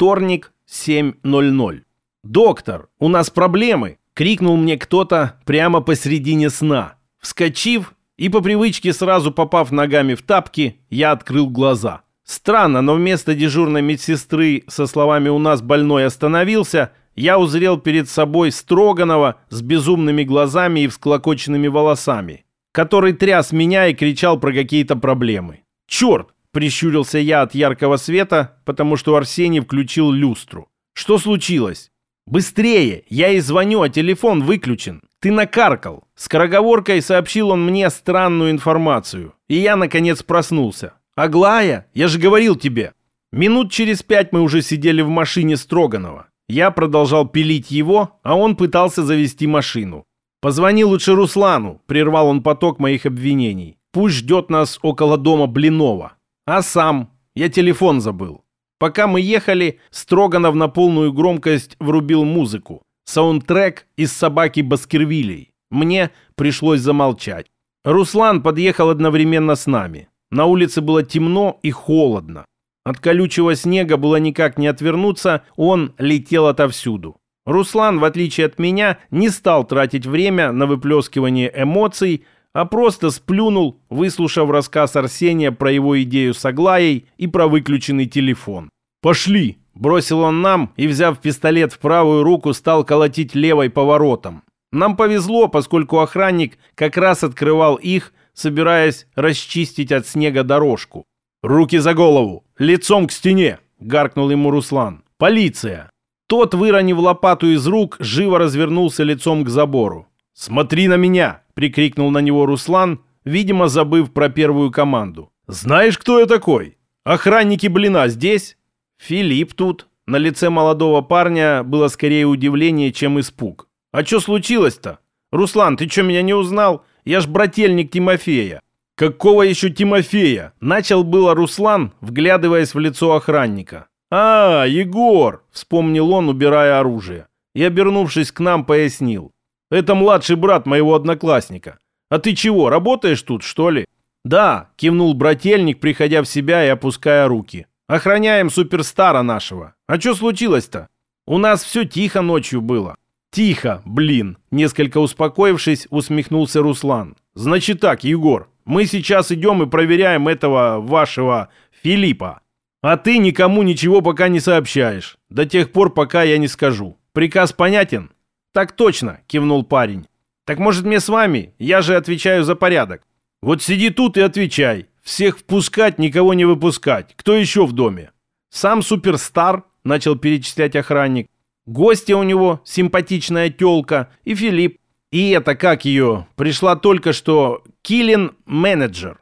Вторник, 7.00. «Доктор, у нас проблемы!» — крикнул мне кто-то прямо посредине сна. Вскочив и по привычке сразу попав ногами в тапки, я открыл глаза. Странно, но вместо дежурной медсестры со словами «у нас больной остановился», я узрел перед собой Строганова с безумными глазами и всклокоченными волосами, который тряс меня и кричал про какие-то проблемы. «Черт!» – прищурился я от яркого света, потому что Арсений включил люстру. «Что случилось?» «Быстрее! Я и звоню, а телефон выключен. Ты накаркал!» Скороговоркой сообщил он мне странную информацию. И я, наконец, проснулся. «Аглая? Я же говорил тебе!» Минут через пять мы уже сидели в машине Строганова. Я продолжал пилить его, а он пытался завести машину. «Позвони лучше Руслану», — прервал он поток моих обвинений. «Пусть ждет нас около дома Блинова». «А сам? Я телефон забыл». Пока мы ехали, Строганов на полную громкость врубил музыку. Саундтрек из «Собаки Баскервилей». Мне пришлось замолчать. Руслан подъехал одновременно с нами. На улице было темно и холодно. От колючего снега было никак не отвернуться, он летел отовсюду. Руслан, в отличие от меня, не стал тратить время на выплескивание эмоций, а просто сплюнул, выслушав рассказ Арсения про его идею с Аглаей и про выключенный телефон. «Пошли!» – бросил он нам и, взяв пистолет в правую руку, стал колотить левой поворотом. Нам повезло, поскольку охранник как раз открывал их, собираясь расчистить от снега дорожку. «Руки за голову! Лицом к стене!» — гаркнул ему Руслан. «Полиция!» Тот, выронив лопату из рук, живо развернулся лицом к забору. «Смотри на меня!» — прикрикнул на него Руслан, видимо, забыв про первую команду. «Знаешь, кто я такой? Охранники блина здесь?» «Филипп тут». На лице молодого парня было скорее удивление, чем испуг. «А что случилось-то? Руслан, ты что, меня не узнал? Я ж брательник Тимофея». «Какого еще Тимофея?» Начал было Руслан, вглядываясь в лицо охранника. «А, Егор!» — вспомнил он, убирая оружие. И, обернувшись к нам, пояснил. «Это младший брат моего одноклассника. А ты чего, работаешь тут, что ли?» «Да», — кивнул брательник, приходя в себя и опуская руки. «Охраняем суперстара нашего. А что случилось-то? У нас все тихо ночью было». «Тихо, блин!» Несколько успокоившись, усмехнулся Руслан. «Значит так, Егор, мы сейчас идем и проверяем этого вашего Филиппа. А ты никому ничего пока не сообщаешь. До тех пор, пока я не скажу. Приказ понятен?» «Так точно», кивнул парень. «Так может мне с вами? Я же отвечаю за порядок». «Вот сиди тут и отвечай. Всех впускать, никого не выпускать. Кто еще в доме?» «Сам суперстар», начал перечислять охранник. Гостья у него, симпатичная тёлка, и Филипп. И это, как ее, пришла только что Киллин-менеджер.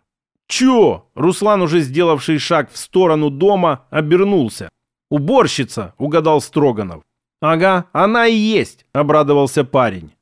Чё? Руслан, уже сделавший шаг в сторону дома, обернулся. «Уборщица», — угадал Строганов. «Ага, она и есть», — обрадовался парень.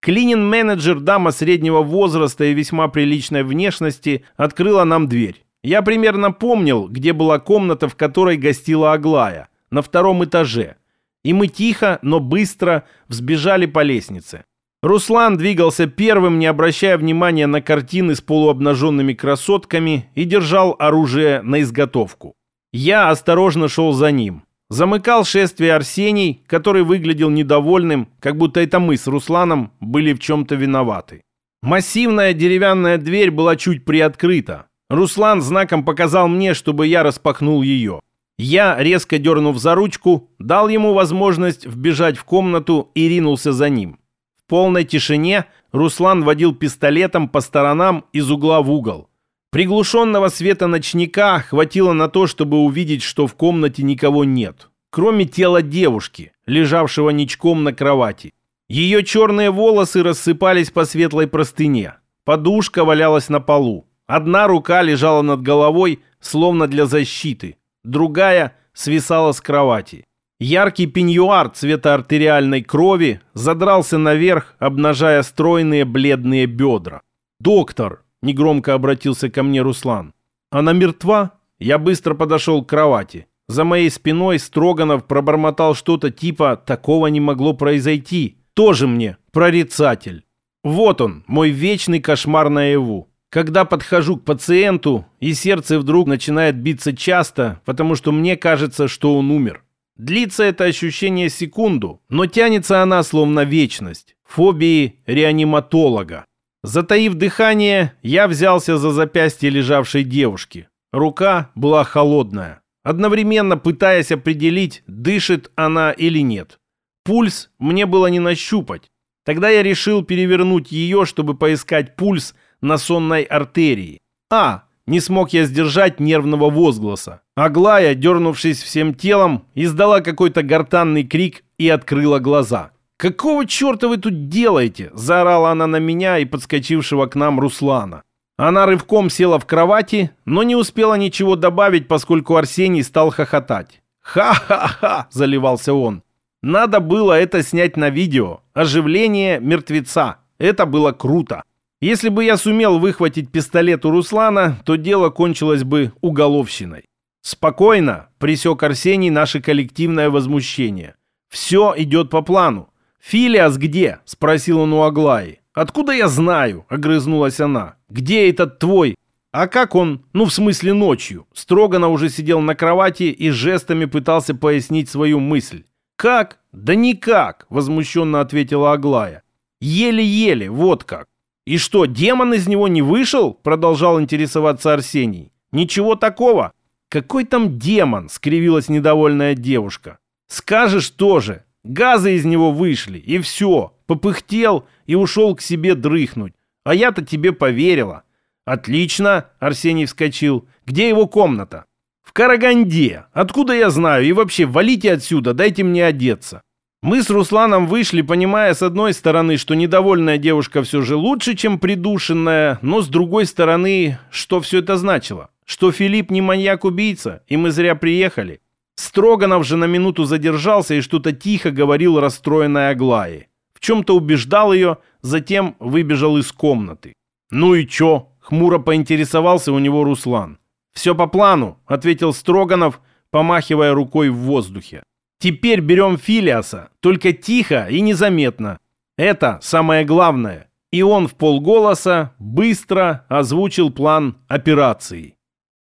Клинин-менеджер, дама среднего возраста и весьма приличной внешности, открыла нам дверь. Я примерно помнил, где была комната, в которой гостила Аглая, на втором этаже. И мы тихо, но быстро взбежали по лестнице. Руслан двигался первым, не обращая внимания на картины с полуобнаженными красотками и держал оружие на изготовку. Я осторожно шел за ним. Замыкал шествие Арсений, который выглядел недовольным, как будто это мы с Русланом были в чем-то виноваты. Массивная деревянная дверь была чуть приоткрыта. Руслан знаком показал мне, чтобы я распахнул ее. Я, резко дернув за ручку, дал ему возможность вбежать в комнату и ринулся за ним. В полной тишине Руслан водил пистолетом по сторонам из угла в угол. Приглушенного света ночника хватило на то, чтобы увидеть, что в комнате никого нет, кроме тела девушки, лежавшего ничком на кровати. Ее черные волосы рассыпались по светлой простыне. Подушка валялась на полу. Одна рука лежала над головой, словно для защиты другая свисала с кровати. Яркий пеньюар цвета артериальной крови задрался наверх, обнажая стройные бледные бедра. «Доктор!» – негромко обратился ко мне Руслан. «Она мертва?» Я быстро подошел к кровати. За моей спиной Строганов пробормотал что-то типа «такого не могло произойти». Тоже мне прорицатель. Вот он, мой вечный кошмар наяву. Когда подхожу к пациенту, и сердце вдруг начинает биться часто, потому что мне кажется, что он умер. Длится это ощущение секунду, но тянется она словно вечность. Фобии реаниматолога. Затаив дыхание, я взялся за запястье лежавшей девушки. Рука была холодная, одновременно пытаясь определить, дышит она или нет. Пульс мне было не нащупать. Тогда я решил перевернуть ее, чтобы поискать пульс на сонной артерии. А, не смог я сдержать нервного возгласа. Аглая, дернувшись всем телом, издала какой-то гортанный крик и открыла глаза. «Какого черта вы тут делаете?» – заорала она на меня и подскочившего к нам Руслана. Она рывком села в кровати, но не успела ничего добавить, поскольку Арсений стал хохотать. «Ха-ха-ха!» – заливался он. «Надо было это снять на видео. Оживление мертвеца. Это было круто. Если бы я сумел выхватить пистолет у Руслана, то дело кончилось бы уголовщиной. Спокойно, присек Арсений наше коллективное возмущение. Все идет по плану. «Филиас где?» – спросил он у Аглаи. «Откуда я знаю?» – огрызнулась она. «Где этот твой?» «А как он? Ну, в смысле, ночью?» Строгано уже сидел на кровати и жестами пытался пояснить свою мысль. «Как?» «Да никак!» – возмущенно ответила Аглая. «Еле-еле, вот как!» «И что, демон из него не вышел?» Продолжал интересоваться Арсений. «Ничего такого». «Какой там демон?» Скривилась недовольная девушка. «Скажешь тоже. Газы из него вышли, и все. Попыхтел и ушел к себе дрыхнуть. А я-то тебе поверила». «Отлично!» Арсений вскочил. «Где его комната?» «В Караганде. Откуда я знаю? И вообще, валите отсюда, дайте мне одеться». Мы с Русланом вышли, понимая с одной стороны, что недовольная девушка все же лучше, чем придушенная, но с другой стороны, что все это значило? Что Филипп не маньяк-убийца, и мы зря приехали. Строганов же на минуту задержался и что-то тихо говорил расстроенной Аглае. В чем-то убеждал ее, затем выбежал из комнаты. «Ну и чё?» — хмуро поинтересовался у него Руслан. «Все по плану», — ответил Строганов, помахивая рукой в воздухе. Теперь берем Филиаса, только тихо и незаметно. Это самое главное. И он в полголоса быстро озвучил план операции.